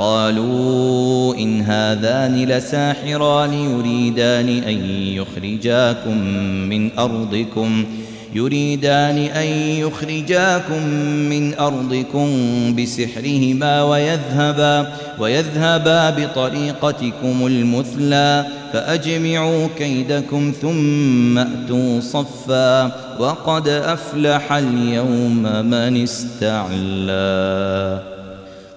قالوا إن هذان لساحران يريدان أن يخرجاكم من أرضكم يريدان أن يخرجاكم من أرضكم بسحرهما ويذهبا ويذهبا بطريقتكم المثلى فأجمعوا كيدكم ثم أتوا صفا وقد أفلح اليوم من استعلى.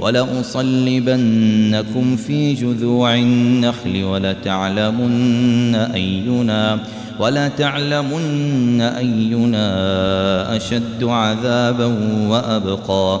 ولأصلبنكم في جذوع النخل ولتعلمن أينا ولتعلمن أينا أشد عذابا وأبقى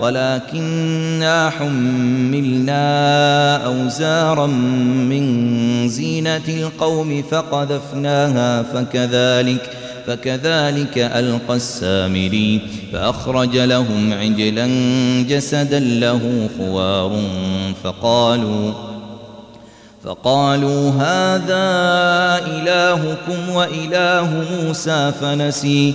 ولكننا حملنا أوزارا من زينة القوم فقذفناها فكذلك فكذلك ألقى السامري فأخرج لهم عجلا جسدا له خوار فقالوا فقالوا هذا إلهكم وإله موسى فنسي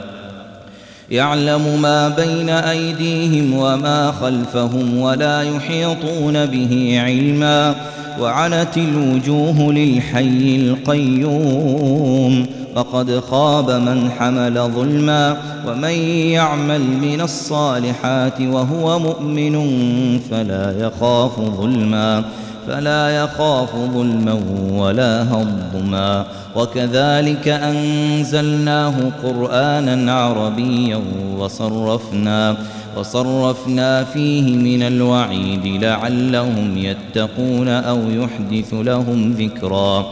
يعلم ما بين أيديهم وما خلفهم ولا يحيطون به علما وعنت الوجوه للحي القيوم فقد خاب من حمل ظلما ومن يعمل من الصالحات وهو مؤمن فلا يخاف ظلما فلا يخاف ظلما ولا هضما. وكذلك أنزلناه قرآنا عربيا وصرفنا وصرفنا فيه من الوعيد لعلهم يتقون أو يحدث لهم ذكرا.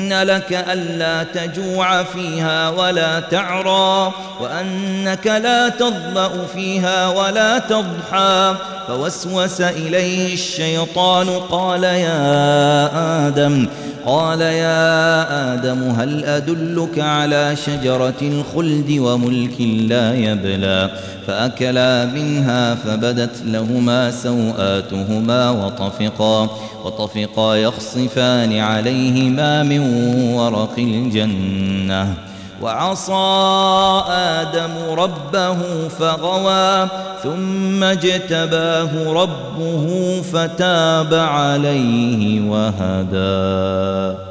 لك ألا تجوع فيها ولا تعرى وأنك لا تظمأ فيها ولا تضحى فوسوس إليه الشيطان قال يا آدم قال يا آدم هل أدلك على شجرة الخلد وملك لا يبلى فأكلا منها فبدت لهما سوآتهما وطفقا وطفقا يخصفان عليهما من ورق الجنة. وعصى آدم ربه فغوى ثم اجتباه ربه فتاب عليه وهدى.